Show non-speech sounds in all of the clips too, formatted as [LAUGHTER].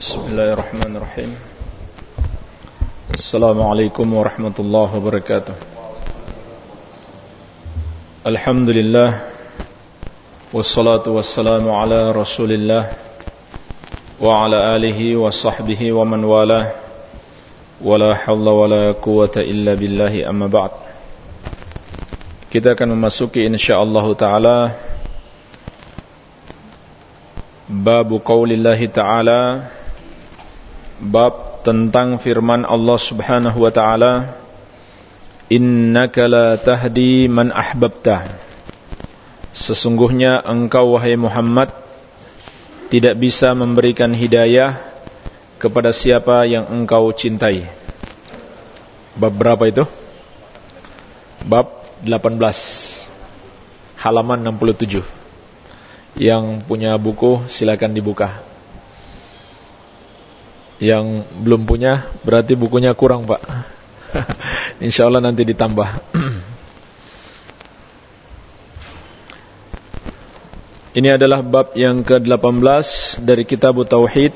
بسم الله الرحمن الرحيم السلام عليكم ورحمة الله وبركاته الحمد لله والصلاة والسلام على رسول الله وعلى آله وصحبه ومن والاه ولا حول ولا قوة إلا بالله أما بعد kita akan memasuki insyaallah taala bab qaulillahi taala. Bab tentang firman Allah Subhanahu wa taala innaka la tahdi man ahbabta. Sesungguhnya engkau wahai Muhammad tidak bisa memberikan hidayah kepada siapa yang engkau cintai. Bab berapa itu? Bab 18 halaman 67 yang punya buku silakan dibuka yang belum punya berarti bukunya kurang pak. [LAUGHS] Insya Allah nanti ditambah. Ini adalah bab yang ke-18 dari kitab Tauhid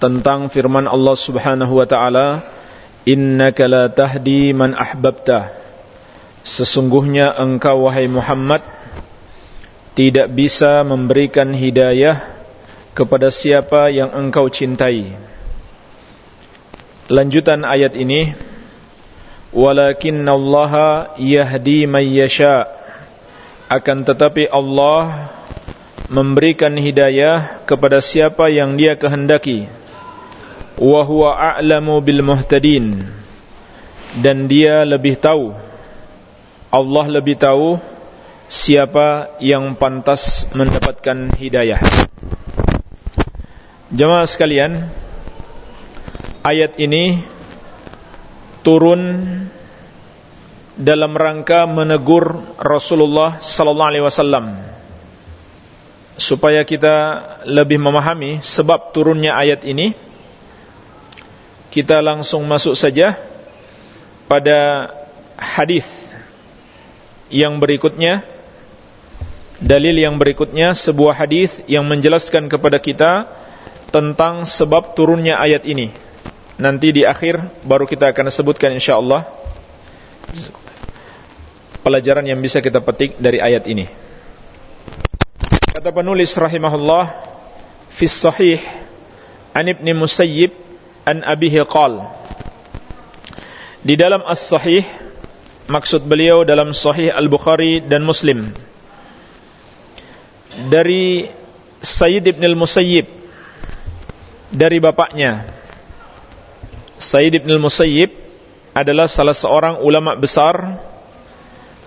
tentang firman Allah Subhanahu wa taala innaka la tahdi man ahbabta. Sesungguhnya engkau wahai Muhammad Tidak bisa memberikan hidayah Kepada siapa yang engkau cintai. Lanjutan ayat ini Walakinna Allah yahdi man yasha. Akan tetapi Allah Memberikan hidayah kepada siapa yang dia kehendaki. Wahuwa a'lamu bil muhtadin. Dan dia lebih tahu. Allah lebih tahu siapa yang pantas mendapatkan hidayah. Jemaah sekalian, ayat ini turun dalam rangka menegur Rasulullah sallallahu alaihi wasallam supaya kita lebih memahami sebab turunnya ayat ini. Kita langsung masuk saja pada hadis yang berikutnya dalil yang berikutnya sebuah hadis yang menjelaskan kepada kita tentang sebab turunnya ayat ini. Nanti di akhir baru kita akan sebutkan insyaallah pelajaran yang bisa kita petik dari ayat ini. Kata penulis rahimahullah fi sahih an Ibnu Musayyib an abihi qal Di dalam as-sahih maksud beliau dalam Sahih Al-Bukhari dan Muslim dari Sayyid Ibn Al-Musayyib dari bapaknya. Sayyid Ibn Al-Musayyib adalah salah seorang ulama besar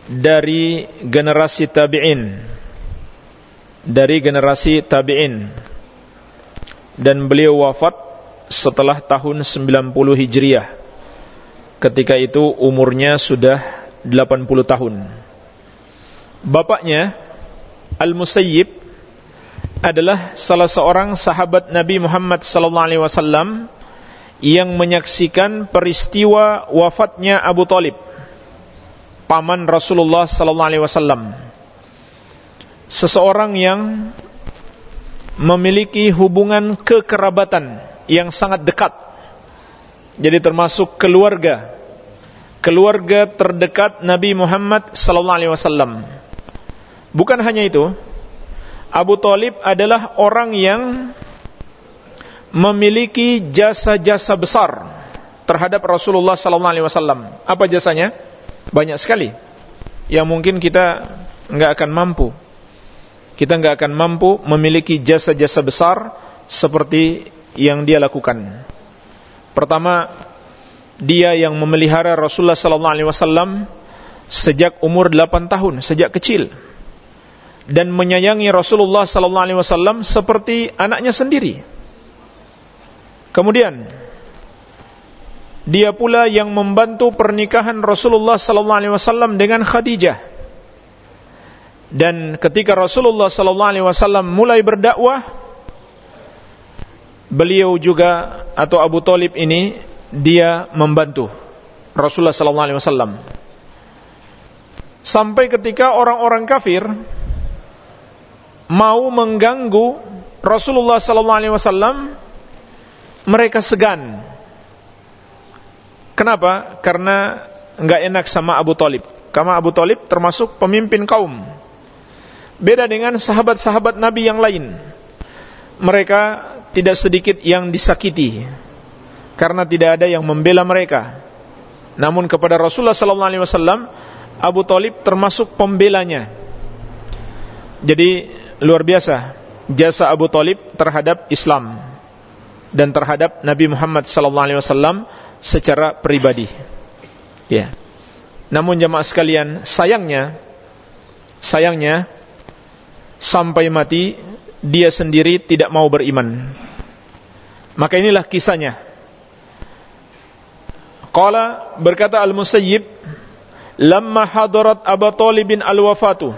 dari generasi tabi'in. Dari generasi tabi'in. Dan beliau wafat setelah tahun 90 Hijriah. Ketika itu umurnya sudah 80 tahun. Bapaknya Al-Musayyib adalah salah seorang sahabat Nabi Muhammad sallallahu alaihi wasallam yang menyaksikan peristiwa wafatnya Abu Talib paman Rasulullah sallallahu alaihi wasallam seseorang yang memiliki hubungan kekerabatan yang sangat dekat jadi termasuk keluarga keluarga terdekat Nabi Muhammad sallallahu alaihi wasallam. Bukan hanya itu, Abu Talib adalah orang yang memiliki jasa-jasa besar terhadap Rasulullah sallallahu alaihi wasallam. Apa jasanya? Banyak sekali. Yang mungkin kita enggak akan mampu. Kita enggak akan mampu memiliki jasa-jasa besar seperti yang dia lakukan. Pertama, dia yang memelihara Rasulullah sallallahu alaihi wasallam sejak umur 8 tahun, sejak kecil. Dan menyayangi Rasulullah sallallahu alaihi wasallam seperti anaknya sendiri. Kemudian dia pula yang membantu pernikahan Rasulullah sallallahu alaihi wasallam dengan Khadijah. Dan ketika Rasulullah sallallahu alaihi wasallam mulai berdakwah, beliau juga atau Abu Talib ini dia membantu Rasulullah sallallahu alaihi wasallam. Sampai ketika orang-orang kafir mau mengganggu Rasulullah sallallahu alaihi wasallam mereka segan. Kenapa? Karena enggak enak sama Abu Talib. Karena Abu Talib termasuk pemimpin kaum. Beda dengan sahabat-sahabat Nabi yang lain. Mereka tidak sedikit yang disakiti karena tidak ada yang membela mereka. Namun kepada Rasulullah sallallahu alaihi wasallam Abu Talib termasuk pembelanya. Jadi luar biasa jasa Abu Talib terhadap Islam dan terhadap Nabi Muhammad wasallam secara pribadi. Ya. Namun jemaah sekalian, sayangnya sayangnya sampai mati dia sendiri tidak mau beriman. Maka inilah kisahnya. Qala berkata Al-Musayyib, "Lamma hadarat Abu Talib bin al-wafatu,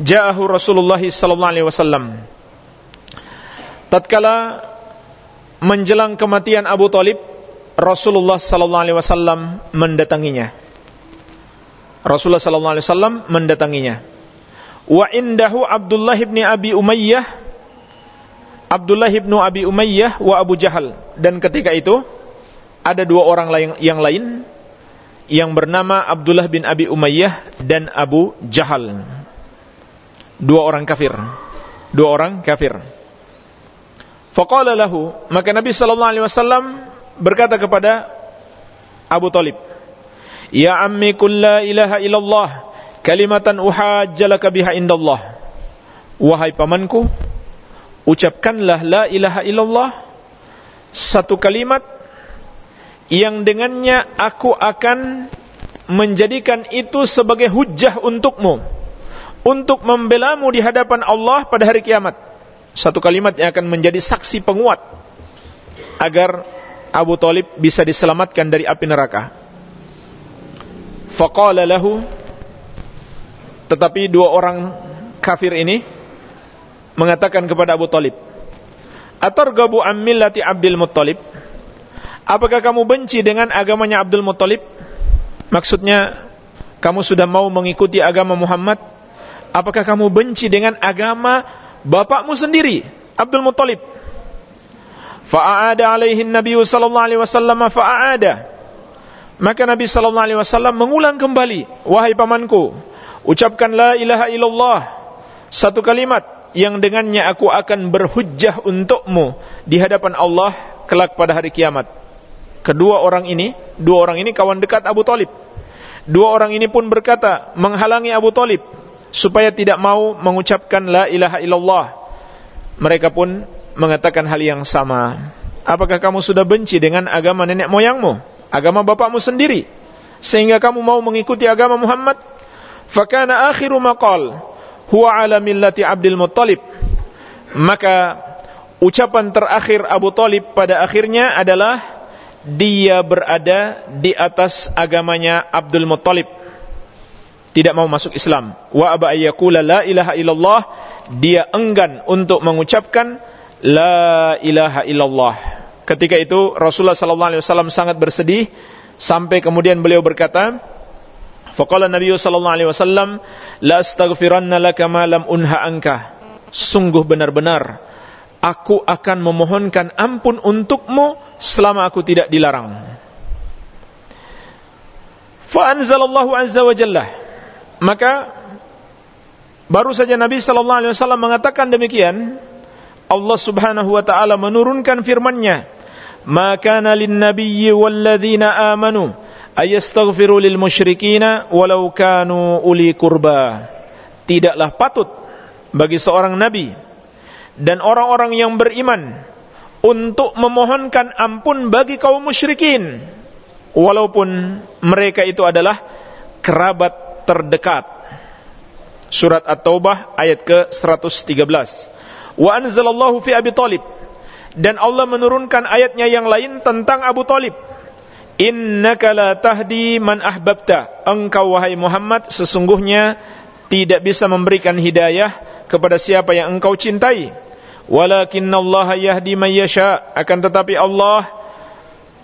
ja'ahu Rasulullah sallallahu alaihi wasallam." Tatkala menjelang kematian Abu Talib, Rasulullah sallallahu alaihi wasallam mendatanginya. Rasulullah sallallahu alaihi wasallam mendatanginya. Wa indahu Abdullah bin Abi Umayyah Abdullah bin Abi Umayyah wa Abu Jahal dan ketika itu ada dua orang lain yang lain yang bernama Abdullah bin Abi Umayyah dan Abu Jahal. Dua orang kafir. Dua orang kafir. Faqala lahu, maka Nabi sallallahu alaihi wasallam berkata kepada Abu Talib, "Ya ammi qul la ilaha illallah kalimatan uhajjalaka biha indallah." Wahai pamanku, ucapkanlah la ilaha illallah satu kalimat yang dengannya aku akan menjadikan itu sebagai hujjah untukmu untuk membelamu di hadapan Allah pada hari kiamat. Satu kalimat yang akan menjadi saksi penguat agar Abu Talib bisa diselamatkan dari api neraka. Faqala lahu tetapi dua orang kafir ini mengatakan kepada Abu Talib, "Atargabu am millati Abdul Muttalib?" Apakah kamu benci dengan agamanya Abdul Muttalib? Maksudnya, kamu sudah mau mengikuti agama Muhammad? Apakah kamu benci dengan agama bapakmu sendiri, Abdul Muttalib? Fa'ada alaihi Nabi sallallahu alaihi wasallam. Maka Nabi sallallahu alaihi wasallam mengulang kembali, wahai pamanku, ucapkan la ilaha illallah satu kalimat yang dengannya aku akan berhujjah untukmu di hadapan Allah kelak pada hari kiamat. Kedua orang ini, dua orang ini kawan dekat Abu Talib. Dua orang ini pun berkata menghalangi Abu Talib supaya tidak mau mengucapkan la ilaha illallah. Mereka pun mengatakan hal yang sama. Apakah kamu sudah benci dengan agama nenek moyangmu, agama bapakmu sendiri, sehingga kamu mau mengikuti agama Muhammad? Fakana akhiru maqal huwa ala millati Abdul Muttalib. Maka ucapan terakhir Abu Talib pada akhirnya adalah dia berada di atas agamanya Abdul Muttalib tidak mau masuk Islam wa aba ayyakula la ilaha illallah dia enggan untuk mengucapkan la ilaha illallah ketika itu Rasulullah sallallahu alaihi wasallam sangat bersedih sampai kemudian beliau berkata faqala Nabi sallallahu alaihi wasallam la astaghfiranna laka ma lam unha anka sungguh benar-benar aku akan memohonkan ampun untukmu selama aku tidak dilarang. Fa anzalallahu azza wa jalla. Maka baru saja Nabi sallallahu alaihi wasallam mengatakan demikian, Allah Subhanahu wa taala menurunkan firman-Nya, "Ma kana lin-nabiyyi wal-ladzina amanu ayastaghfiru lil musyrikina walau kanu uli kurba." Tidaklah patut bagi seorang nabi dan orang-orang yang beriman untuk memohonkan ampun bagi kaum musyrikin walaupun mereka itu adalah kerabat terdekat. Surat at-taubah ayat ke-113. Wa anzalallahu fi abi talib. Dan Allah menurunkan ayatnya yang lain tentang Abu Talib. Innaka la tahdi man ahbabta. Engkau wahai Muhammad sesungguhnya tidak bisa memberikan hidayah kepada siapa yang engkau cintai. Walakinnallaha yahdi man yasha. Akan tetapi Allah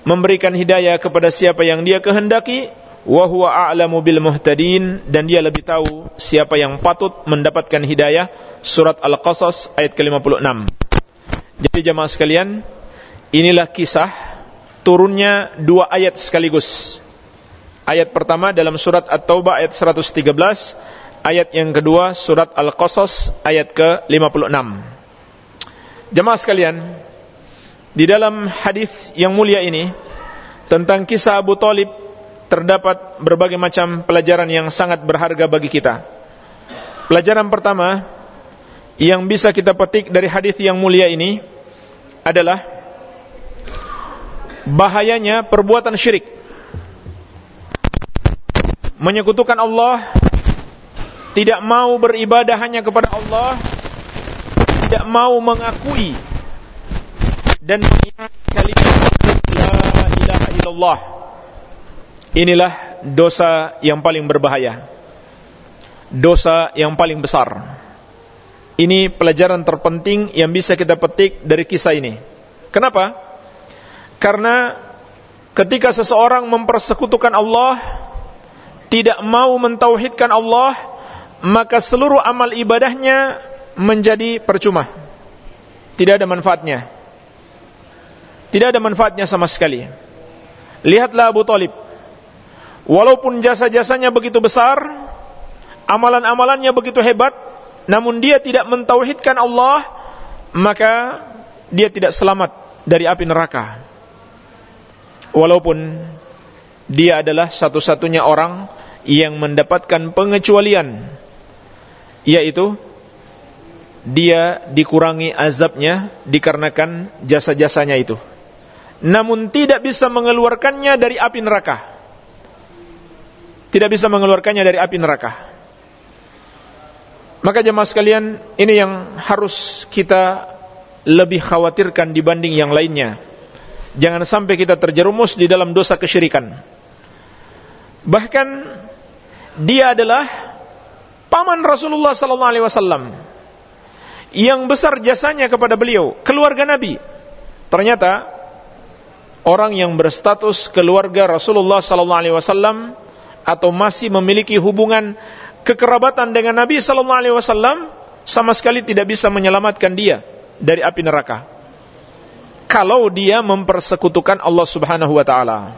memberikan hidayah kepada siapa yang dia kehendaki wa huwa a'lamu bil muhtadin dan dia lebih tahu siapa yang patut mendapatkan hidayah surat al-qasas ayat ke-56 jadi jemaah sekalian inilah kisah turunnya dua ayat sekaligus. Ayat pertama dalam surat At-Taubah ayat 113, ayat yang kedua surat Al-Qasas ayat ke-56. Jemaah sekalian, di dalam hadis yang mulia ini tentang kisah Abu Talib terdapat berbagai macam pelajaran yang sangat berharga bagi kita. Pelajaran pertama yang bisa kita petik dari hadis yang mulia ini adalah bahayanya perbuatan syirik. Menyekutukan Allah, tidak mau beribadah hanya kepada Allah, tidak mau mengakui dan kalimat la ilaha illallah. Inilah dosa yang paling berbahaya. Dosa yang paling besar. Ini pelajaran terpenting yang bisa kita petik dari kisah ini. Kenapa? Karena ketika seseorang mempersekutukan Allah, tidak mau mentauhidkan Allah, maka seluruh amal ibadahnya menjadi percuma. Tidak ada manfaatnya. Tidak ada manfaatnya sama sekali. Lihatlah Abu Talib. Walaupun jasa-jasanya begitu besar, amalan-amalannya begitu hebat, namun dia tidak mentauhidkan Allah, maka dia tidak selamat dari api neraka. Walaupun dia adalah satu-satunya orang yang mendapatkan pengecualian, yaitu dia dikurangi azabnya dikarenakan jasa-jasanya itu. Namun tidak bisa mengeluarkannya dari api neraka. Tidak bisa mengeluarkannya dari api neraka. Maka jemaah sekalian, ini yang harus kita lebih khawatirkan dibanding yang lainnya. Jangan sampai kita terjerumus di dalam dosa kesyirikan. Bahkan dia adalah paman Rasulullah sallallahu alaihi wasallam yang besar jasanya kepada beliau, keluarga Nabi. Ternyata orang yang berstatus keluarga Rasulullah sallallahu alaihi wasallam atau masih memiliki hubungan kekerabatan dengan Nabi sallallahu alaihi wasallam sama sekali tidak bisa menyelamatkan dia dari api neraka. Kalau dia mempersekutukan Allah Subhanahu wa taala.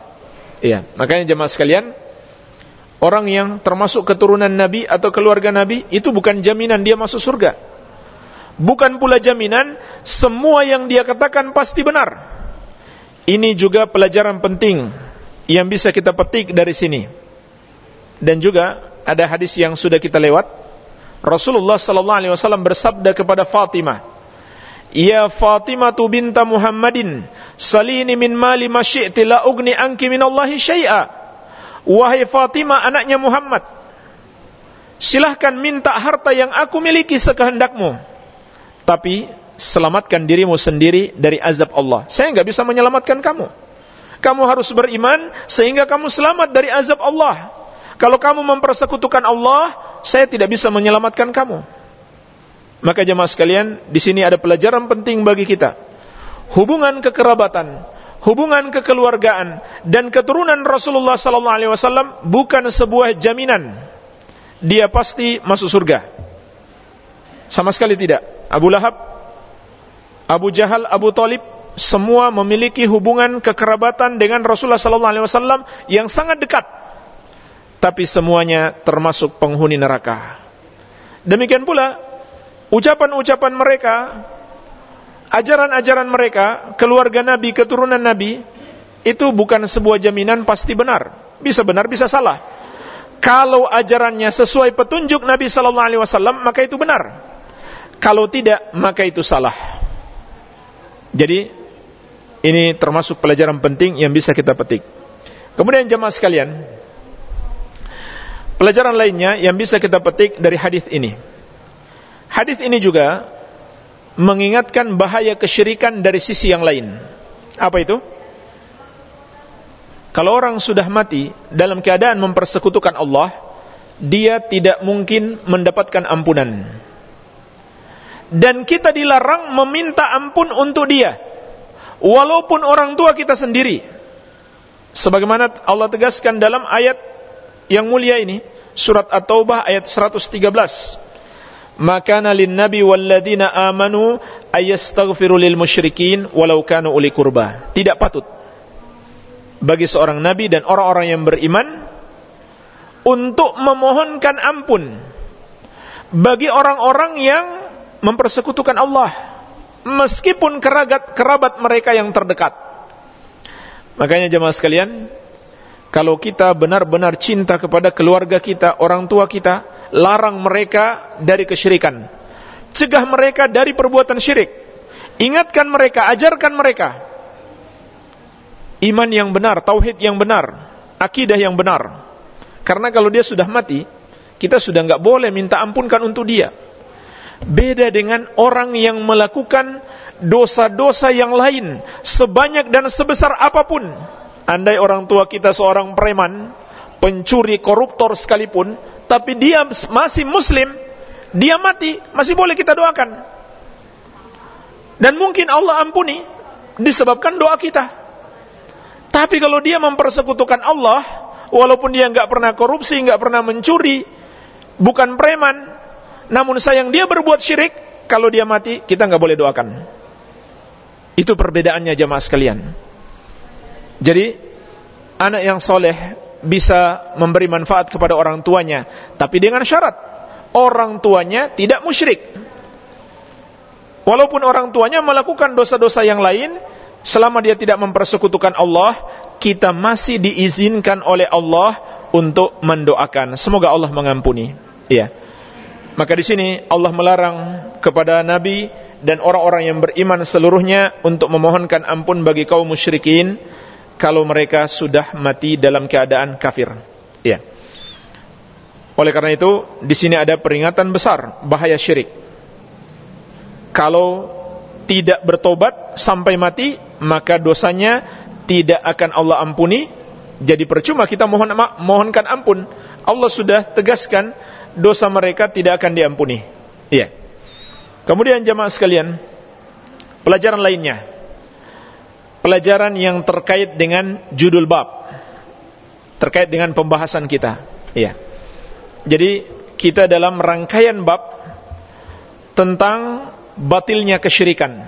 Iya, makanya jemaah sekalian, orang yang termasuk keturunan Nabi atau keluarga Nabi itu bukan jaminan dia masuk surga. Bukan pula jaminan semua yang dia katakan pasti benar. Ini juga pelajaran penting yang bisa kita petik dari sini. Dan juga ada hadis yang sudah kita lewat. Rasulullah sallallahu alaihi wasallam bersabda kepada Fatimah, "Ya Fatimah tu binta Muhammadin, salini min mali ma la ugni anki min Allah syai'a." Wahai Fatimah anaknya Muhammad, silahkan minta harta yang aku miliki sekehendakmu. Tapi selamatkan dirimu sendiri dari azab Allah. Saya enggak bisa menyelamatkan kamu. Kamu harus beriman sehingga kamu selamat dari azab Allah. Kalau kamu mempersekutukan Allah, saya tidak bisa menyelamatkan kamu. Maka jemaah sekalian, di sini ada pelajaran penting bagi kita. Hubungan kekerabatan, hubungan kekeluargaan dan keturunan Rasulullah sallallahu alaihi wasallam bukan sebuah jaminan dia pasti masuk surga. Sama sekali tidak. Abu Lahab, Abu Jahal, Abu Talib semua memiliki hubungan kekerabatan dengan Rasulullah sallallahu alaihi wasallam yang sangat dekat tapi semuanya termasuk penghuni neraka. Demikian pula ucapan-ucapan mereka, ajaran-ajaran mereka, keluarga Nabi, keturunan Nabi, itu bukan sebuah jaminan pasti benar. Bisa benar, bisa salah. Kalau ajarannya sesuai petunjuk Nabi sallallahu alaihi wasallam, maka itu benar. Kalau tidak, maka itu salah. Jadi ini termasuk pelajaran penting yang bisa kita petik. Kemudian jemaah sekalian, Pelajaran lainnya yang bisa kita petik dari hadis ini. Hadis ini juga mengingatkan bahaya kesyirikan dari sisi yang lain. Apa itu? Kalau orang sudah mati dalam keadaan mempersekutukan Allah, dia tidak mungkin mendapatkan ampunan. Dan kita dilarang meminta ampun untuk dia. Walaupun orang tua kita sendiri. Sebagaimana Allah tegaskan dalam ayat yang mulia ini surat At-Taubah ayat 113 maka lin nabi walladzina amanu ayastaghfiru lil musyrikin walau kanu uli kurba. Tidak patut bagi seorang nabi dan orang-orang yang beriman untuk memohonkan ampun bagi orang-orang yang mempersekutukan Allah meskipun kerabat kerabat mereka yang terdekat. Makanya jemaah sekalian, kalau kita benar-benar cinta kepada keluarga kita, orang tua kita, larang mereka dari kesyirikan. Cegah mereka dari perbuatan syirik. Ingatkan mereka, ajarkan mereka. Iman yang benar, tauhid yang benar, akidah yang benar. Karena kalau dia sudah mati, kita sudah nggak boleh minta ampunkan untuk dia. Beda dengan orang yang melakukan dosa-dosa yang lain sebanyak dan sebesar apa pun. Andai orang tua kita seorang preman, pencuri, koruptor sekalipun, tapi dia masih muslim, dia mati, masih boleh kita doakan. Dan mungkin Allah ampuni disebabkan doa kita. Tapi kalau dia mempersekutukan Allah, walaupun dia nggak pernah korupsi, nggak pernah mencuri, bukan preman, namun sayang dia berbuat syirik, kalau dia mati kita nggak boleh doakan. Itu perbedaannya jamaah sekalian. Jadi anak yang soleh bisa memberi manfaat kepada orang tuanya, tapi dengan syarat orang tuanya tidak musyrik. Walaupun orang tuanya melakukan dosa-dosa yang lain, selama dia tidak mempersekutukan Allah, kita masih diizinkan oleh Allah untuk mendoakan. Semoga Allah mengampuni. Iya. Maka di sini Allah melarang kepada Nabi dan orang-orang yang beriman seluruhnya untuk memohonkan ampun bagi kaum musyrikin kalau mereka sudah mati dalam keadaan kafir. Ya. Oleh karena itu, di sini ada peringatan besar bahaya syirik. Kalau tidak bertobat sampai mati, maka dosanya tidak akan Allah ampuni. Jadi percuma kita mohon mohonkan ampun. Allah sudah tegaskan dosa mereka tidak akan diampuni. Iya. Kemudian jemaah sekalian, pelajaran lainnya pelajaran yang terkait dengan judul bab terkait dengan pembahasan kita. Ya jadi kita dalam rangkaian bab tentang batilnya kesyirikan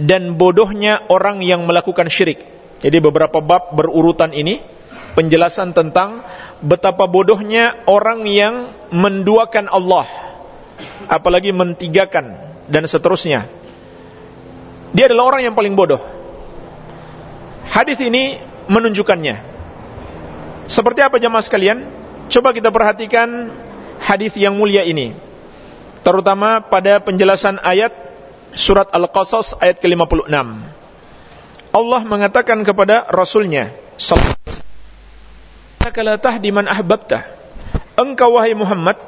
dan bodohnya orang yang melakukan syirik. Jadi beberapa bab berurutan ini penjelasan tentang betapa bodohnya orang yang menduakan Allah apalagi mentigakan dan seterusnya. Dia adalah orang yang paling bodoh Hadis ini menunjukkannya. Seperti apa jemaah sekalian? Coba kita perhatikan hadis yang mulia ini. Terutama pada penjelasan ayat surat Al-Qasas ayat ke-56. Allah mengatakan kepada Rasulnya, "Kala tahdi man ahbabta." Engkau wahai Muhammad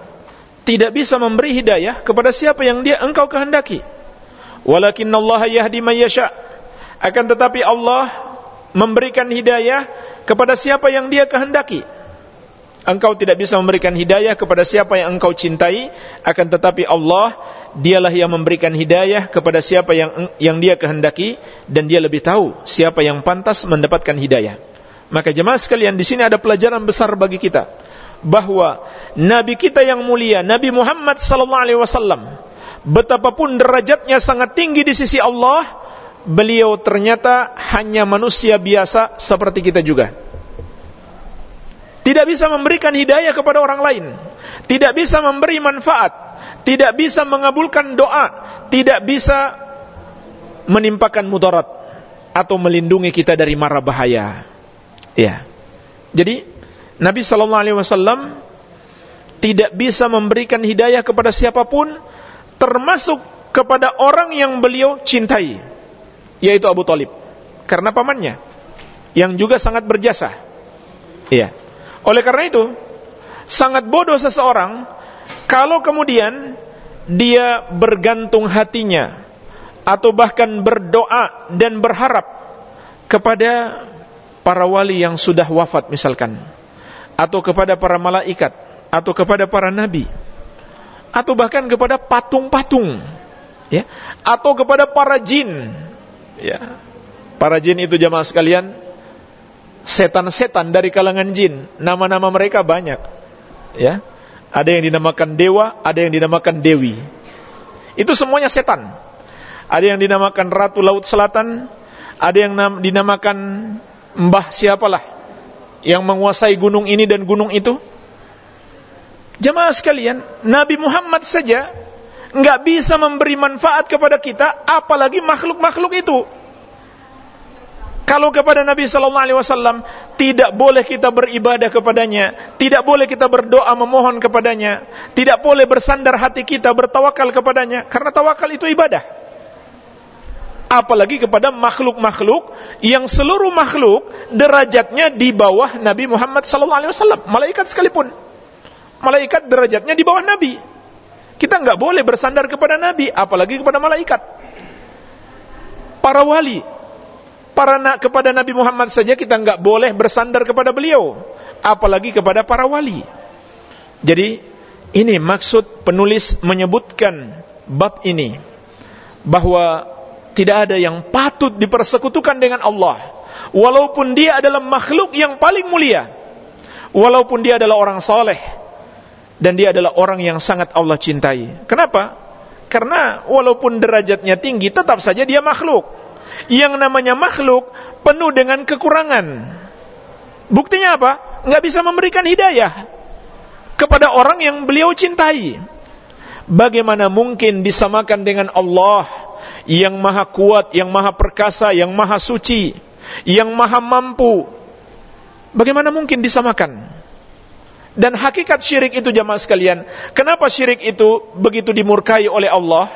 tidak bisa memberi hidayah kepada siapa yang dia engkau kehendaki. Walakin Allah yahdi man yasha. Akan tetapi Allah memberikan hidayah kepada siapa yang dia kehendaki. Engkau tidak bisa memberikan hidayah kepada siapa yang engkau cintai, akan tetapi Allah dialah yang memberikan hidayah kepada siapa yang yang dia kehendaki dan dia lebih tahu siapa yang pantas mendapatkan hidayah. Maka jemaah sekalian di sini ada pelajaran besar bagi kita bahwa nabi kita yang mulia Nabi Muhammad sallallahu alaihi wasallam betapapun derajatnya sangat tinggi di sisi Allah beliau ternyata hanya manusia biasa seperti kita juga. Tidak bisa memberikan hidayah kepada orang lain, tidak bisa memberi manfaat, tidak bisa mengabulkan doa, tidak bisa menimpakan mudarat atau melindungi kita dari mara bahaya. Ya. Jadi Nabi wasallam tidak bisa memberikan hidayah kepada siapa pun termasuk kepada orang yang beliau cintai yaitu Abu Talib. Karena pamannya yang juga sangat berjasa. Iya. Oleh karena itu sangat bodoh seseorang kalau kemudian dia bergantung hatinya atau bahkan berdoa dan berharap kepada para wali yang sudah wafat misalkan atau kepada para malaikat atau kepada para nabi atau bahkan kepada patung-patung ya atau kepada para jin Ya. Para jin itu jamaah sekalian, setan-setan dari kalangan jin, nama-nama mereka banyak. Ya. Ada yang dinamakan dewa, ada yang dinamakan dewi. Itu semuanya setan. Ada yang dinamakan Ratu Laut Selatan, ada yang dinamakan Mbah siapalah yang menguasai gunung ini dan gunung itu. Jemaah sekalian, Nabi Muhammad saja nggak bisa memberi manfaat kepada kita, apalagi makhluk-makhluk itu. Kalau kepada Nabi Sallallahu Alaihi Wasallam tidak boleh kita beribadah kepadanya, tidak boleh kita berdoa memohon kepadanya, tidak boleh bersandar hati kita bertawakal kepadanya, karena tawakal itu ibadah. Apalagi kepada makhluk-makhluk yang seluruh makhluk derajatnya di bawah Nabi Muhammad Sallallahu Alaihi Wasallam, malaikat sekalipun, malaikat derajatnya di bawah Nabi. Kita nggak boleh bersandar kepada Nabi, apalagi kepada malaikat. Para wali, para nak kepada Nabi Muhammad saja kita nggak boleh bersandar kepada beliau, apalagi kepada para wali. Jadi ini maksud penulis menyebutkan bab ini bahwa tidak ada yang patut dipersekutukan dengan Allah walaupun dia adalah makhluk yang paling mulia walaupun dia adalah orang soleh dan dia adalah orang yang sangat Allah cintai kenapa? karena walaupun derajatnya tinggi tetap saja dia makhluk yang namanya makhluk penuh dengan kekurangan. Buktinya apa? Nggak bisa memberikan hidayah kepada orang yang beliau cintai. Bagaimana mungkin disamakan dengan Allah yang maha kuat, yang maha perkasa, yang maha suci, yang maha mampu? Bagaimana mungkin disamakan? Dan hakikat syirik itu jamaah sekalian, kenapa syirik itu begitu dimurkai oleh Allah?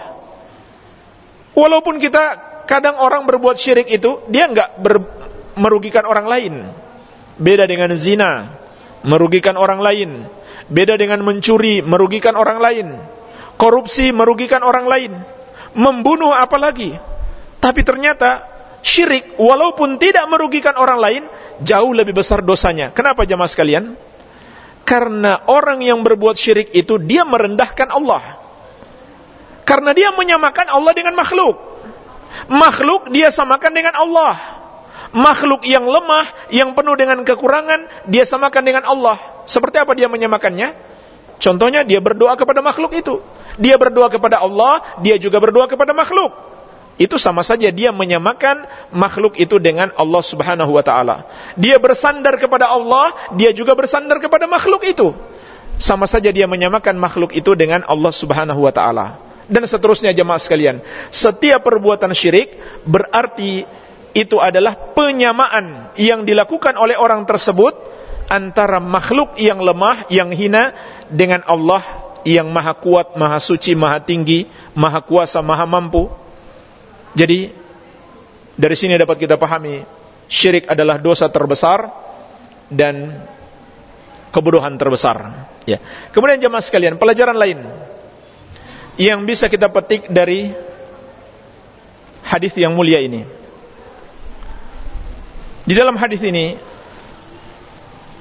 Walaupun kita kadang orang berbuat syirik itu dia enggak merugikan orang lain. Beda dengan zina, merugikan orang lain. Beda dengan mencuri, merugikan orang lain. Korupsi merugikan orang lain. Membunuh apalagi. Tapi ternyata syirik walaupun tidak merugikan orang lain jauh lebih besar dosanya. Kenapa jemaah sekalian? Karena orang yang berbuat syirik itu dia merendahkan Allah. Karena dia menyamakan Allah dengan makhluk. Makhluk dia samakan dengan Allah. Makhluk yang lemah, yang penuh dengan kekurangan, dia samakan dengan Allah. Seperti apa dia menyamakannya? Contohnya dia berdoa kepada makhluk itu. Dia berdoa kepada Allah, dia juga berdoa kepada makhluk. Itu sama saja dia menyamakan makhluk itu dengan Allah Subhanahu wa taala. Dia bersandar kepada Allah, dia juga bersandar kepada makhluk itu. Sama saja dia menyamakan makhluk itu dengan Allah Subhanahu wa taala dan seterusnya jemaah sekalian. Setiap perbuatan syirik berarti itu adalah penyamaan yang dilakukan oleh orang tersebut antara makhluk yang lemah, yang hina dengan Allah yang maha kuat, maha suci, maha tinggi, maha kuasa, maha mampu. Jadi dari sini dapat kita pahami syirik adalah dosa terbesar dan kebodohan terbesar. Ya. Kemudian jemaah sekalian, pelajaran lain yang bisa kita petik dari hadis yang mulia ini. Di dalam hadis ini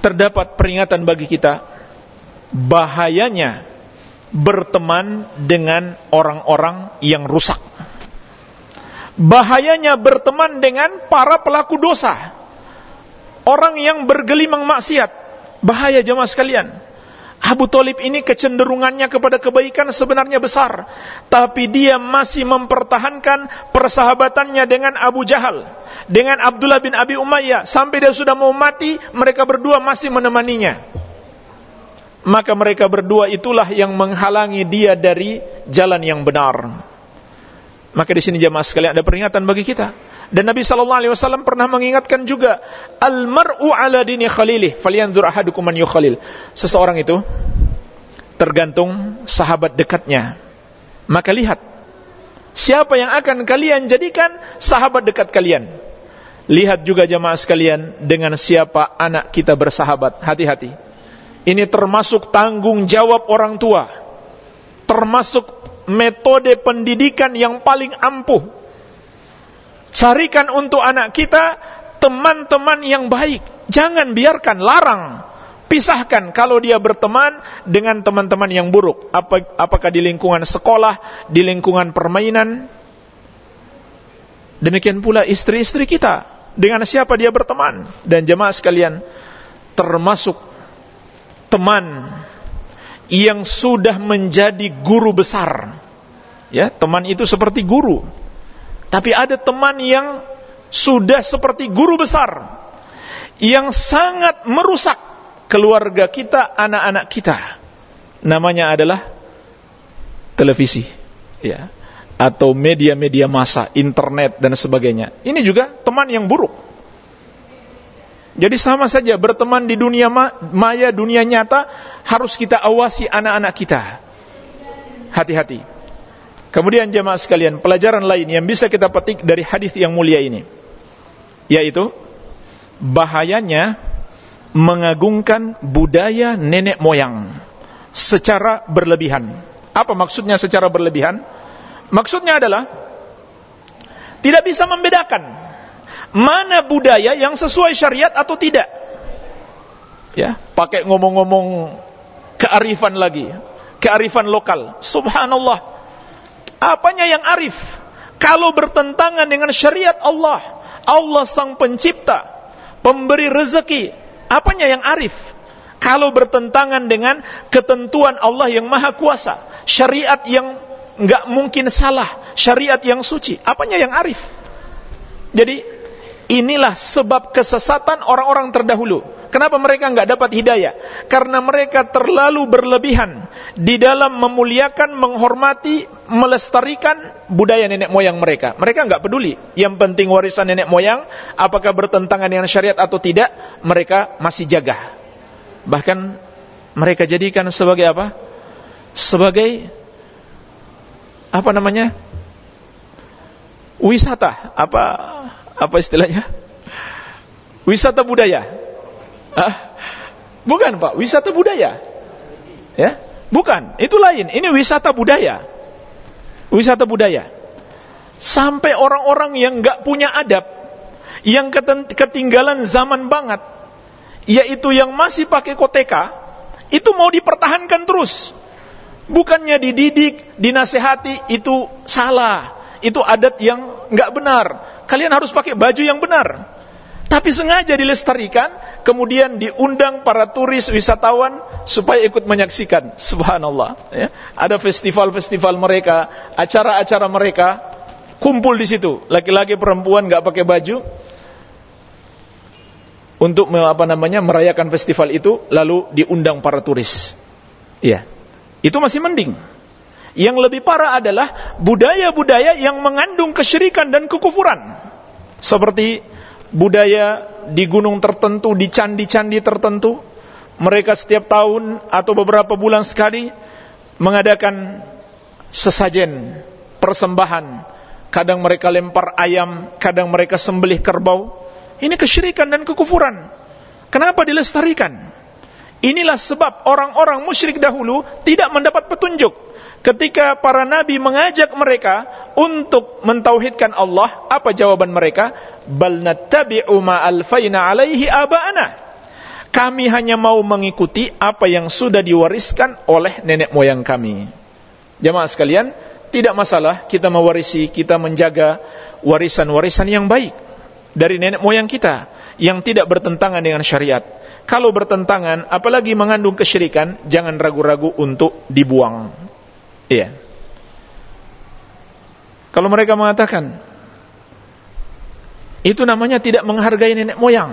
terdapat peringatan bagi kita bahayanya berteman dengan orang-orang yang rusak. Bahayanya berteman dengan para pelaku dosa. Orang yang bergelimang maksiat. Bahaya jemaah sekalian. Abu Talib ini kecenderungannya kepada kebaikan sebenarnya besar. Tapi dia masih mempertahankan persahabatannya dengan Abu Jahal. Dengan Abdullah bin Abi Umayyah. Sampai dia sudah mau mati, mereka berdua masih menemaninya. Maka mereka berdua itulah yang menghalangi dia dari jalan yang benar. Maka di sini jemaah sekalian ada peringatan bagi kita. Dan Nabi sallallahu alaihi wasallam pernah mengingatkan juga, al mar'u ala dini khalilih, falyanzur ahadukum man yukhalil. Seseorang itu tergantung sahabat dekatnya. Maka lihat siapa yang akan kalian jadikan sahabat dekat kalian. Lihat juga jemaah sekalian dengan siapa anak kita bersahabat. Hati-hati. Ini termasuk tanggung jawab orang tua. Termasuk metode pendidikan yang paling ampuh Carikan untuk anak kita teman-teman yang baik. Jangan biarkan, larang. Pisahkan kalau dia berteman dengan teman-teman yang buruk. Apa, apakah di lingkungan sekolah, di lingkungan permainan. Demikian pula istri-istri kita. Dengan siapa dia berteman. Dan jemaah sekalian, termasuk teman yang sudah menjadi guru besar. Ya, teman itu seperti guru. Tapi ada teman yang sudah seperti guru besar yang sangat merusak keluarga kita, anak-anak kita. Namanya adalah televisi, ya, atau media-media massa, internet dan sebagainya. Ini juga teman yang buruk. Jadi sama saja berteman di dunia maya, dunia nyata harus kita awasi anak-anak kita. Hati-hati. Kemudian jemaah sekalian, pelajaran lain yang bisa kita petik dari hadis yang mulia ini yaitu bahayanya mengagungkan budaya nenek moyang secara berlebihan. Apa maksudnya secara berlebihan? Maksudnya adalah tidak bisa membedakan mana budaya yang sesuai syariat atau tidak. Ya, pakai ngomong-ngomong kearifan lagi, kearifan lokal. Subhanallah. Apanya yang arif? Kalau bertentangan dengan syariat Allah, Allah sang pencipta, pemberi rezeki, apanya yang arif? Kalau bertentangan dengan ketentuan Allah yang maha kuasa, syariat yang nggak mungkin salah, syariat yang suci, apanya yang arif? Jadi Inilah sebab kesesatan orang-orang terdahulu. Kenapa mereka nggak dapat hidayah? Karena mereka terlalu berlebihan di dalam memuliakan, menghormati, melestarikan budaya nenek moyang mereka. Mereka nggak peduli. Yang penting warisan nenek moyang, apakah bertentangan dengan syariat atau tidak, mereka masih jaga. Bahkan mereka jadikan sebagai apa? Sebagai apa namanya? Wisata. Apa? Apa istilahnya? Wisata budaya. Ah, bukan Pak, wisata budaya. Ya, bukan. Itu lain. Ini wisata budaya. Wisata budaya. Sampai orang-orang yang nggak punya adab, yang ketinggalan zaman banget, yaitu yang masih pakai koteka, itu mau dipertahankan terus. Bukannya dididik, dinasehati, itu salah. Itu adat yang nggak benar kalian harus pakai baju yang benar. Tapi sengaja dilestarikan, kemudian diundang para turis wisatawan supaya ikut menyaksikan. Subhanallah. Ya. Ada festival-festival mereka, acara-acara mereka, kumpul di situ. Laki-laki perempuan nggak pakai baju untuk apa namanya merayakan festival itu, lalu diundang para turis. Iya, itu masih mending. Yang lebih parah adalah budaya-budaya yang mengandung kesyirikan dan kekufuran. Seperti budaya di gunung tertentu, di candi-candi tertentu. Mereka setiap tahun atau beberapa bulan sekali mengadakan sesajen, persembahan. Kadang mereka lempar ayam, kadang mereka sembelih kerbau. Ini kesyirikan dan kekufuran. Kenapa dilestarikan? Inilah sebab orang-orang musyrik dahulu tidak mendapat petunjuk Ketika para nabi mengajak mereka untuk mentauhidkan Allah, apa jawaban mereka? Bal nattabi'u ma alfaina alaihi aba'ana. Kami hanya mau mengikuti apa yang sudah diwariskan oleh nenek moyang kami. Jemaah sekalian, tidak masalah kita mewarisi, kita menjaga warisan-warisan yang baik dari nenek moyang kita yang tidak bertentangan dengan syariat. Kalau bertentangan, apalagi mengandung kesyirikan, jangan ragu-ragu untuk dibuang. Iya. Kalau mereka mengatakan itu namanya tidak menghargai nenek moyang.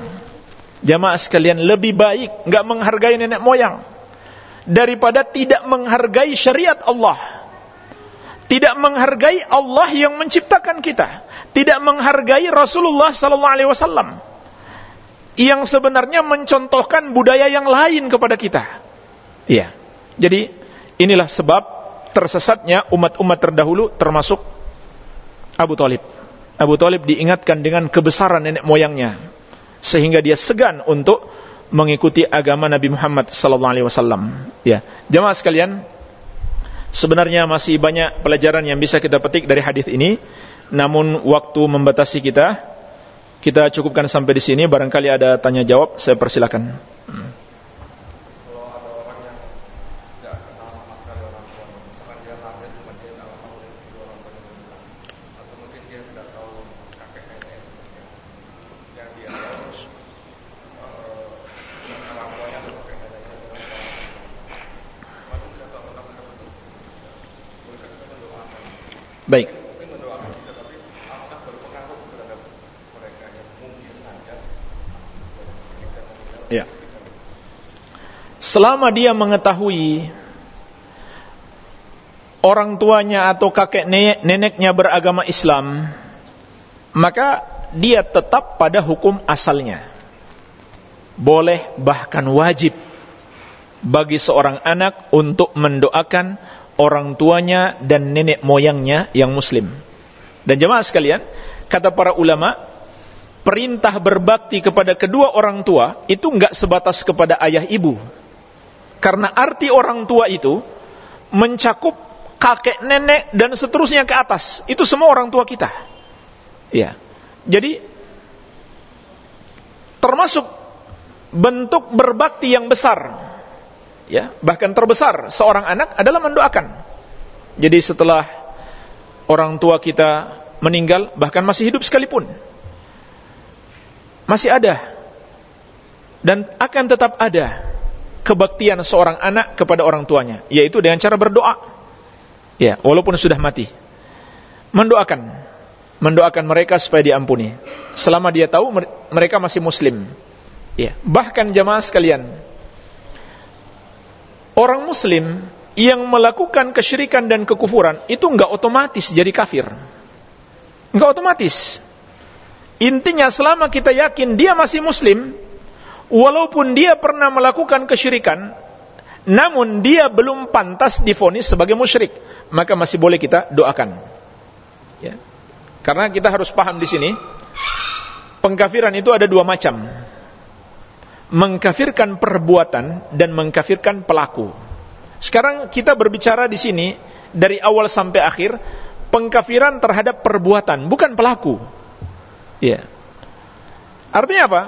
Jamaah sekalian lebih baik nggak menghargai nenek moyang daripada tidak menghargai syariat Allah. Tidak menghargai Allah yang menciptakan kita, tidak menghargai Rasulullah sallallahu alaihi wasallam yang sebenarnya mencontohkan budaya yang lain kepada kita. Iya. Jadi inilah sebab tersesatnya umat-umat terdahulu termasuk Abu Talib. Abu Talib diingatkan dengan kebesaran nenek moyangnya sehingga dia segan untuk mengikuti agama Nabi Muhammad wasallam. Ya, jemaah sekalian, sebenarnya masih banyak pelajaran yang bisa kita petik dari hadis ini, namun waktu membatasi kita. Kita cukupkan sampai di sini, barangkali ada tanya jawab, saya persilakan. Baik. Ya. Selama dia mengetahui orang tuanya atau kakek neneknya beragama Islam, maka dia tetap pada hukum asalnya. Boleh bahkan wajib bagi seorang anak untuk mendoakan orang tuanya dan nenek moyangnya yang muslim. Dan jemaah sekalian, kata para ulama, perintah berbakti kepada kedua orang tua itu enggak sebatas kepada ayah ibu. Karena arti orang tua itu mencakup kakek nenek dan seterusnya ke atas. Itu semua orang tua kita. Ya. Jadi termasuk bentuk berbakti yang besar ya. Bahkan terbesar seorang anak adalah mendoakan. Jadi setelah orang tua kita meninggal bahkan masih hidup sekalipun masih ada dan akan tetap ada kebaktian seorang anak kepada orang tuanya yaitu dengan cara berdoa. Ya walaupun sudah mati. Mendoakan. Mendoakan mereka supaya diampuni. Selama dia tahu mereka masih muslim. Ya. Bahkan jamaah sekalian orang muslim yang melakukan kesyirikan dan kekufuran itu enggak otomatis jadi kafir. Enggak otomatis. Intinya selama kita yakin dia masih muslim, walaupun dia pernah melakukan kesyirikan, namun dia belum pantas difonis sebagai musyrik, maka masih boleh kita doakan. Ya. Karena kita harus paham di sini, pengkafiran itu ada dua macam mengkafirkan perbuatan dan mengkafirkan pelaku. Sekarang kita berbicara di sini dari awal sampai akhir pengkafiran terhadap perbuatan, bukan pelaku. Ya. Artinya apa?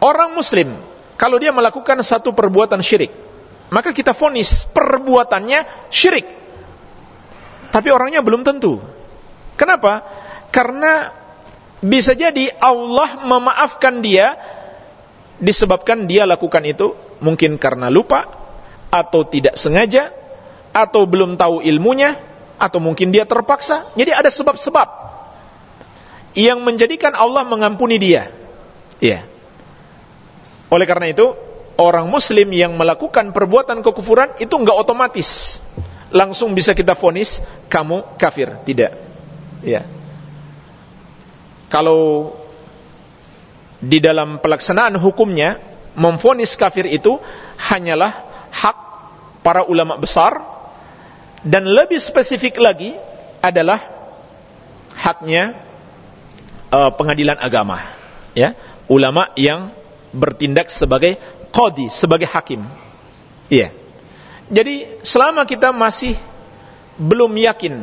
Orang muslim kalau dia melakukan satu perbuatan syirik, maka kita fonis perbuatannya syirik. Tapi orangnya belum tentu. Kenapa? Karena bisa jadi Allah memaafkan dia disebabkan dia lakukan itu mungkin karena lupa atau tidak sengaja atau belum tahu ilmunya atau mungkin dia terpaksa. Jadi ada sebab-sebab yang menjadikan Allah mengampuni dia. Ya. Oleh karena itu, orang muslim yang melakukan perbuatan kekufuran itu enggak otomatis langsung bisa kita fonis kamu kafir, tidak. Ya. Kalau di dalam pelaksanaan hukumnya memfonis kafir itu hanyalah hak para ulama besar dan lebih spesifik lagi adalah haknya uh, pengadilan agama ya. Ulama yang bertindak sebagai qadi sebagai hakim. Iya. Jadi selama kita masih belum yakin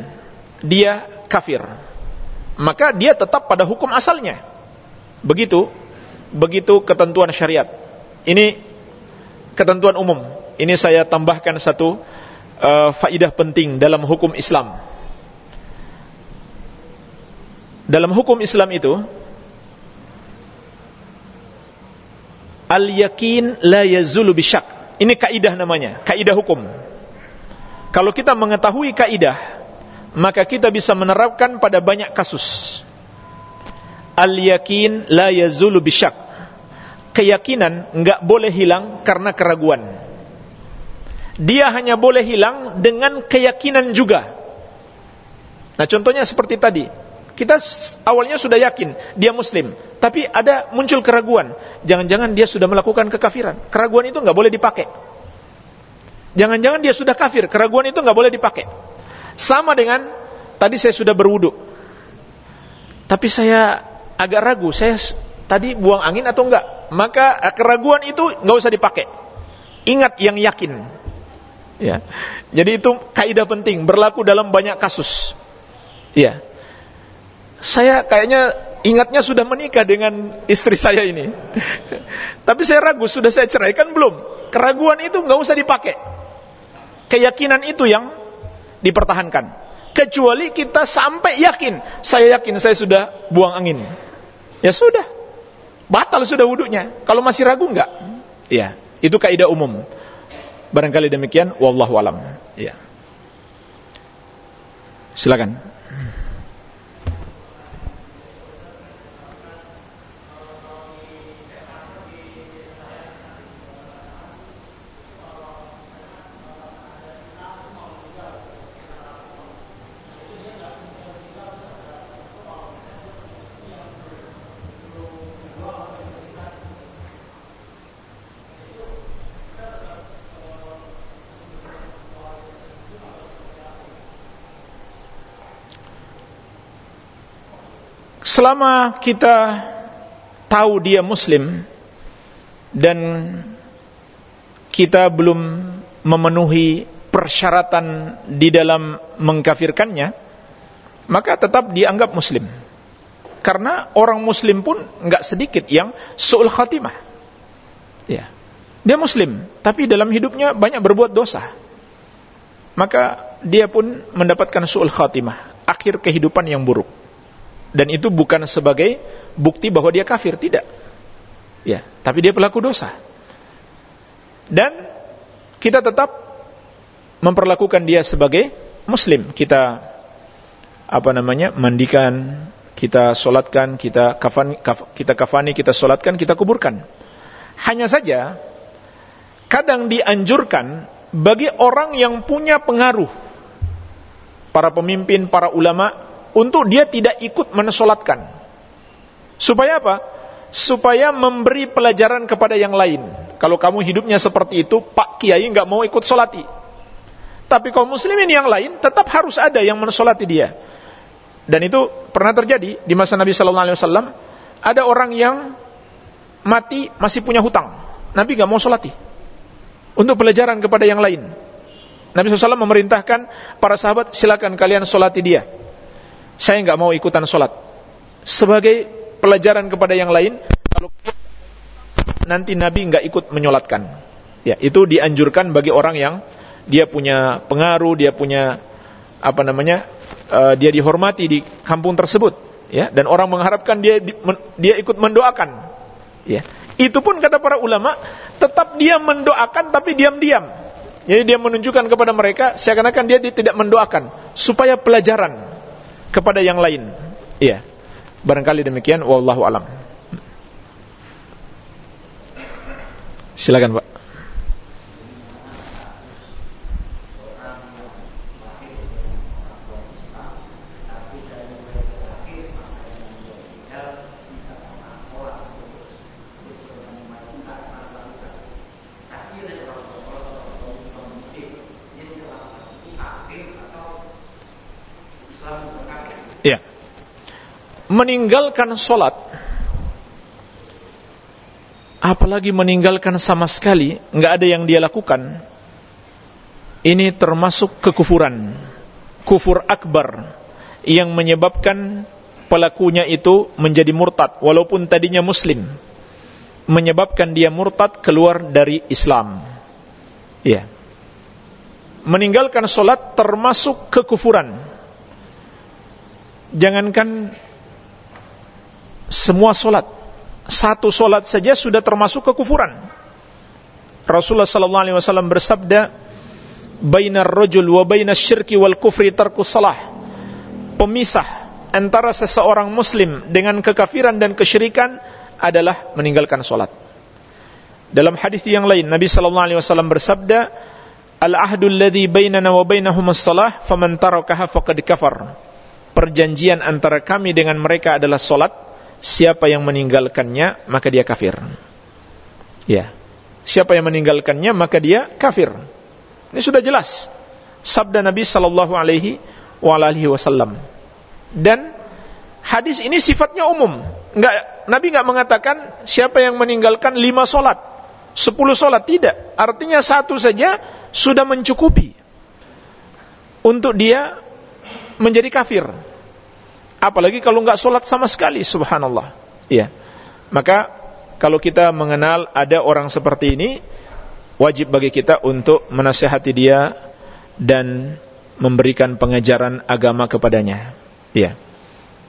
dia kafir maka dia tetap pada hukum asalnya. Begitu begitu ketentuan syariat. Ini ketentuan umum. Ini saya tambahkan satu uh, faidah penting dalam hukum Islam. Dalam hukum Islam itu al-yakin la yazulu bisyak. Ini kaidah namanya, kaidah hukum. Kalau kita mengetahui kaidah, maka kita bisa menerapkan pada banyak kasus. Al-yakin la yazulu bisyak keyakinan nggak boleh hilang karena keraguan. Dia hanya boleh hilang dengan keyakinan juga. Nah, contohnya seperti tadi. Kita awalnya sudah yakin dia muslim, tapi ada muncul keraguan. Jangan-jangan dia sudah melakukan kekafiran. Keraguan itu nggak boleh dipakai. Jangan-jangan dia sudah kafir, keraguan itu nggak boleh dipakai. Sama dengan tadi saya sudah berwudu. Tapi saya agak ragu, saya tadi buang angin atau enggak, maka eh, keraguan itu enggak usah dipakai. Ingat yang yakin. Ya. Jadi itu kaidah penting berlaku dalam banyak kasus. Ya. Saya kayaknya ingatnya sudah menikah dengan istri saya ini. [LAUGHS] Tapi saya ragu sudah saya ceraikan belum? Keraguan itu enggak usah dipakai. Keyakinan itu yang dipertahankan. Kecuali kita sampai yakin, saya yakin saya sudah buang angin. Ya sudah, Batal sudah wudhunya. Kalau masih ragu enggak? Ya, itu kaidah umum. Barangkali demikian wallahu alam. Ya. Silakan. Selama kita tahu dia muslim dan kita belum memenuhi persyaratan di dalam mengkafirkannya maka tetap dianggap muslim. Karena orang muslim pun enggak sedikit yang su'ul khatimah. Ya. Dia muslim tapi dalam hidupnya banyak berbuat dosa. Maka dia pun mendapatkan su'ul khatimah akhir kehidupan yang buruk dan itu bukan sebagai bukti bahwa dia kafir tidak. Ya tapi dia pelaku dosa. Dan kita tetap memperlakukan dia sebagai muslim. Kita apa namanya mandikan kita solatkan kita kafani kita kafani kita kita kuburkan. Hanya saja kadang dianjurkan bagi orang yang punya pengaruh. Para pemimpin para ulama untuk dia tidak ikut mensolatkan. Supaya apa? Supaya memberi pelajaran kepada yang lain. Kalau kamu hidupnya seperti itu, Pak Kiai nggak mau ikut solati. Tapi kaum muslimin yang lain tetap harus ada yang mensolati dia. Dan itu pernah terjadi di masa Nabi Sallallahu Alaihi Wasallam. Ada orang yang mati masih punya hutang. Nabi nggak mau solati untuk pelajaran kepada yang lain. Nabi SAW memerintahkan para sahabat silakan kalian solati dia saya nggak mau ikutan sholat. Sebagai pelajaran kepada yang lain kalau nanti Nabi nggak ikut menyolatkan. Ya itu dianjurkan bagi orang yang dia punya pengaruh dia punya apa namanya uh, dia dihormati di kampung tersebut. Ya dan orang mengharapkan dia dia ikut mendoakan. Ya itu pun kata para ulama tetap dia mendoakan tapi diam-diam. Jadi dia menunjukkan kepada mereka seakan-akan dia tidak mendoakan. Supaya pelajaran kepada yang lain. Iya. Barangkali demikian wallahu alam. Silakan, Pak. Meninggalkan solat. Apalagi meninggalkan sama sekali nggak ada yang dia lakukan. Ini termasuk kekufuran. Kufur akbar yang menyebabkan pelakunya itu menjadi murtad walaupun tadinya muslim. Menyebabkan dia murtad keluar dari Islam. Ya. Meninggalkan solat termasuk kekufuran. Jangankan semua solat. Satu solat saja sudah termasuk kekufuran. Rasulullah sallallahu alaihi wasallam bersabda bainar rajul wa bainas syirki wal kufri tarkus salah. Pemisah antara seseorang muslim dengan kekafiran dan kesyirikan adalah meninggalkan solat. Dalam hadis yang lain Nabi sallallahu alaihi wasallam bersabda al ahdu alladhi bainana wa bainahum as-salah faman tarakaha faqad kafar. Perjanjian antara kami dengan mereka adalah solat siapa yang meninggalkannya maka dia kafir. Ya. Siapa yang meninggalkannya maka dia kafir. Ini sudah jelas sabda Nabi sallallahu alaihi wasallam. Dan hadis ini sifatnya umum. Enggak Nabi enggak mengatakan siapa yang meninggalkan lima solat, sepuluh solat tidak. Artinya satu saja sudah mencukupi untuk dia menjadi kafir. Apalagi kalau nggak sholat sama sekali, subhanallah. Iya. Maka kalau kita mengenal ada orang seperti ini, wajib bagi kita untuk menasehati dia dan memberikan pengajaran agama kepadanya. Iya.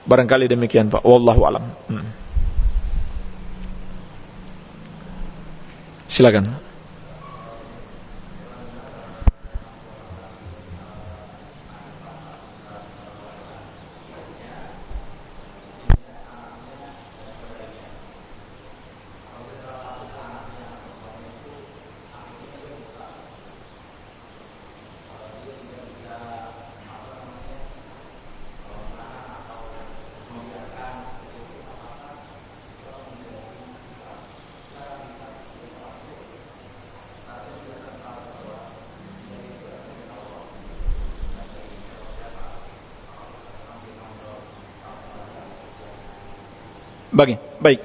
Barangkali demikian Pak. Wallahu alam. Hmm. Silakan. Bagi, baik.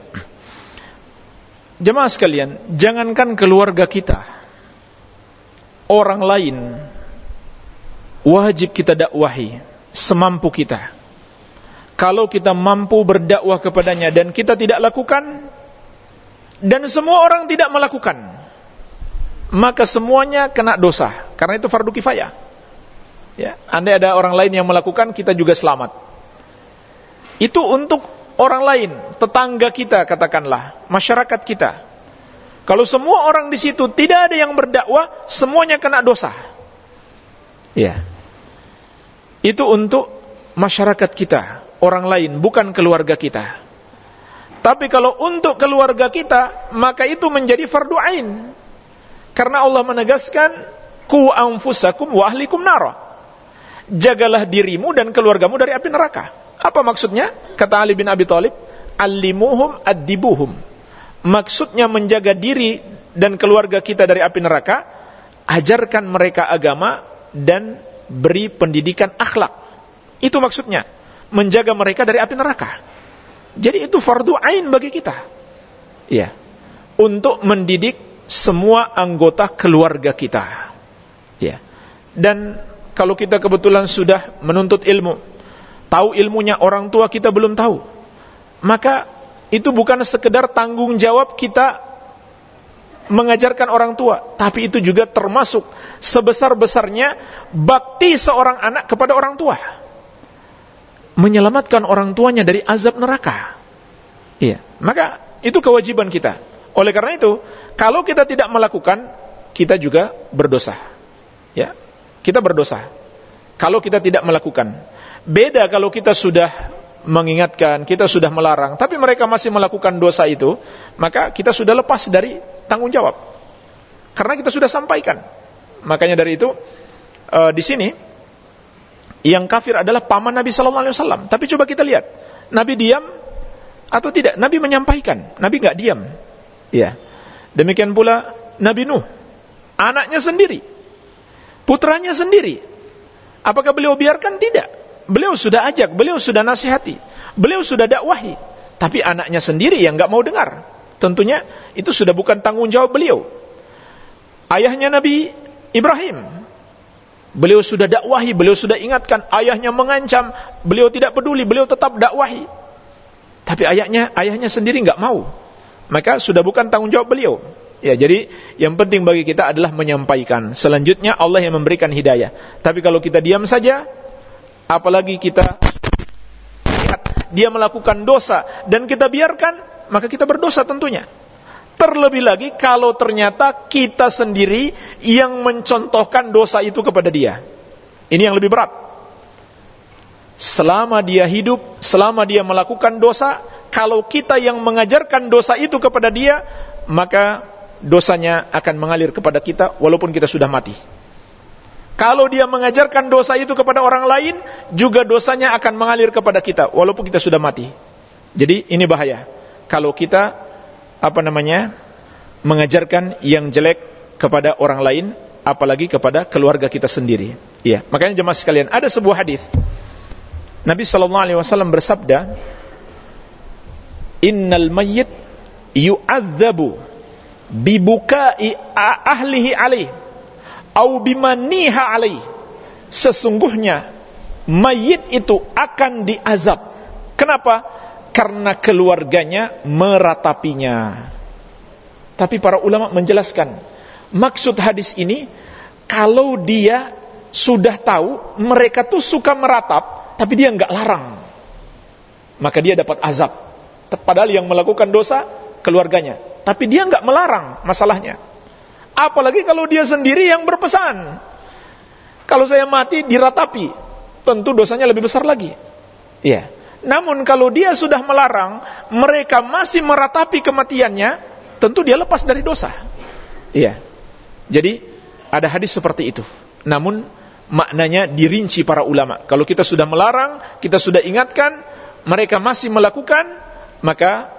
Jemaah sekalian, jangankan keluarga kita, orang lain wajib kita dakwahi semampu kita. Kalau kita mampu berdakwah kepadanya dan kita tidak lakukan dan semua orang tidak melakukan, maka semuanya kena dosa karena itu fardu kifayah. Ya, andai ada orang lain yang melakukan, kita juga selamat. Itu untuk orang lain, tetangga kita katakanlah, masyarakat kita. Kalau semua orang di situ tidak ada yang berdakwah, semuanya kena dosa. Ya. Itu untuk masyarakat kita, orang lain, bukan keluarga kita. Tapi kalau untuk keluarga kita, maka itu menjadi fardu ain. Karena Allah menegaskan, ku anfusakum wa ahlikum nara. Jagalah dirimu dan keluargamu dari api neraka. Apa maksudnya? Kata Ali bin Abi Thalib, "Allimuhum addibuhum." Maksudnya menjaga diri dan keluarga kita dari api neraka, ajarkan mereka agama dan beri pendidikan akhlak. Itu maksudnya menjaga mereka dari api neraka. Jadi itu fardu ain bagi kita. Iya. Untuk mendidik semua anggota keluarga kita. Ya. Dan kalau kita kebetulan sudah menuntut ilmu, tahu ilmunya orang tua kita belum tahu, maka itu bukan sekedar tanggung jawab kita mengajarkan orang tua, tapi itu juga termasuk sebesar-besarnya bakti seorang anak kepada orang tua. Menyelamatkan orang tuanya dari azab neraka. Iya, maka itu kewajiban kita. Oleh karena itu, kalau kita tidak melakukan, kita juga berdosa. Ya, kita berdosa. Kalau kita tidak melakukan. Beda kalau kita sudah mengingatkan, kita sudah melarang, tapi mereka masih melakukan dosa itu, maka kita sudah lepas dari tanggung jawab. Karena kita sudah sampaikan. Makanya dari itu uh, di sini yang kafir adalah paman Nabi sallallahu alaihi wasallam. Tapi coba kita lihat, Nabi diam atau tidak? Nabi menyampaikan, Nabi nggak diam. Ya. Demikian pula Nabi Nuh, anaknya sendiri, putranya sendiri. Apakah beliau biarkan? Tidak. Beliau sudah ajak, beliau sudah nasihati, beliau sudah dakwahi. Tapi anaknya sendiri yang nggak mau dengar. Tentunya itu sudah bukan tanggung jawab beliau. Ayahnya Nabi Ibrahim, beliau sudah dakwahi, beliau sudah ingatkan, ayahnya mengancam, beliau tidak peduli, beliau tetap dakwahi. Tapi ayahnya, ayahnya sendiri nggak mau. Maka sudah bukan tanggung jawab beliau. Ya, jadi yang penting bagi kita adalah menyampaikan. Selanjutnya Allah yang memberikan hidayah. Tapi kalau kita diam saja, apalagi kita lihat dia melakukan dosa dan kita biarkan, maka kita berdosa tentunya. Terlebih lagi kalau ternyata kita sendiri yang mencontohkan dosa itu kepada dia. Ini yang lebih berat. Selama dia hidup, selama dia melakukan dosa, kalau kita yang mengajarkan dosa itu kepada dia, maka dosanya akan mengalir kepada kita walaupun kita sudah mati. Kalau dia mengajarkan dosa itu kepada orang lain, juga dosanya akan mengalir kepada kita, walaupun kita sudah mati. Jadi ini bahaya. Kalau kita, apa namanya, mengajarkan yang jelek kepada orang lain, apalagi kepada keluarga kita sendiri. Ya, makanya jemaah sekalian, ada sebuah hadis. Nabi sallallahu alaihi wasallam bersabda, "Innal mayyit yu'adzabu bibukai ahlihi alaihi au bimaniha alaih. Sesungguhnya mayit itu akan diazab. Kenapa? Karena keluarganya meratapinya. Tapi para ulama menjelaskan maksud hadis ini kalau dia sudah tahu mereka tuh suka meratap tapi dia nggak larang maka dia dapat azab. Padahal yang melakukan dosa keluarganya. Tapi dia nggak melarang masalahnya Apalagi kalau dia sendiri yang berpesan. Kalau saya mati diratapi, tentu dosanya lebih besar lagi. Ya. Namun kalau dia sudah melarang, mereka masih meratapi kematiannya, tentu dia lepas dari dosa. Iya. Jadi ada hadis seperti itu. Namun maknanya dirinci para ulama. Kalau kita sudah melarang, kita sudah ingatkan, mereka masih melakukan, maka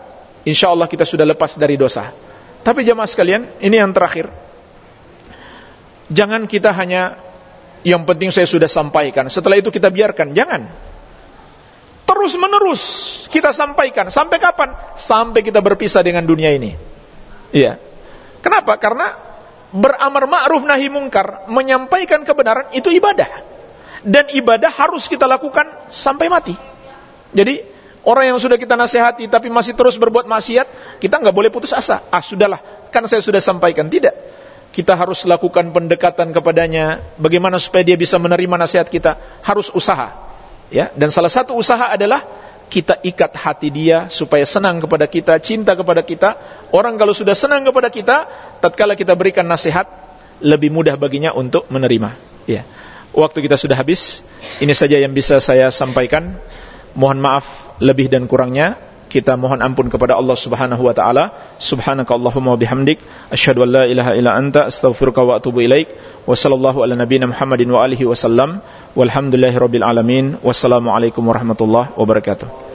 insya Allah kita sudah lepas dari dosa. Tapi jamaah sekalian, ini yang terakhir. Jangan kita hanya yang penting saya sudah sampaikan. Setelah itu kita biarkan. Jangan. terus menerus kita sampaikan. Sampai kapan? Sampai kita berpisah dengan dunia ini. Iya. Kenapa? Karena beramar ma'ruf nahi mungkar, menyampaikan kebenaran itu ibadah. Dan ibadah harus kita lakukan sampai mati. Jadi orang yang sudah kita nasihati tapi masih terus berbuat maksiat, kita nggak boleh putus asa. Ah sudahlah, kan saya sudah sampaikan. Tidak. Kita harus lakukan pendekatan kepadanya. Bagaimana supaya dia bisa menerima nasihat kita? Harus usaha. Ya, dan salah satu usaha adalah kita ikat hati dia supaya senang kepada kita, cinta kepada kita. Orang kalau sudah senang kepada kita, tatkala kita berikan nasihat, lebih mudah baginya untuk menerima. Ya. Waktu kita sudah habis. Ini saja yang bisa saya sampaikan. Mohon maaf lebih dan kurangnya. Kita mohon ampun kepada Allah Subhanahu wa taala. Subhanakallahumma bihamdik asyhadu an la ilaha illa anta astaghfiruka wa atubu ilaik. Wa sallallahu ala nabiyyina Muhammadin wa alihi wasallam. Walhamdulillahirabbil alamin. Wassalamualaikum warahmatullahi wabarakatuh.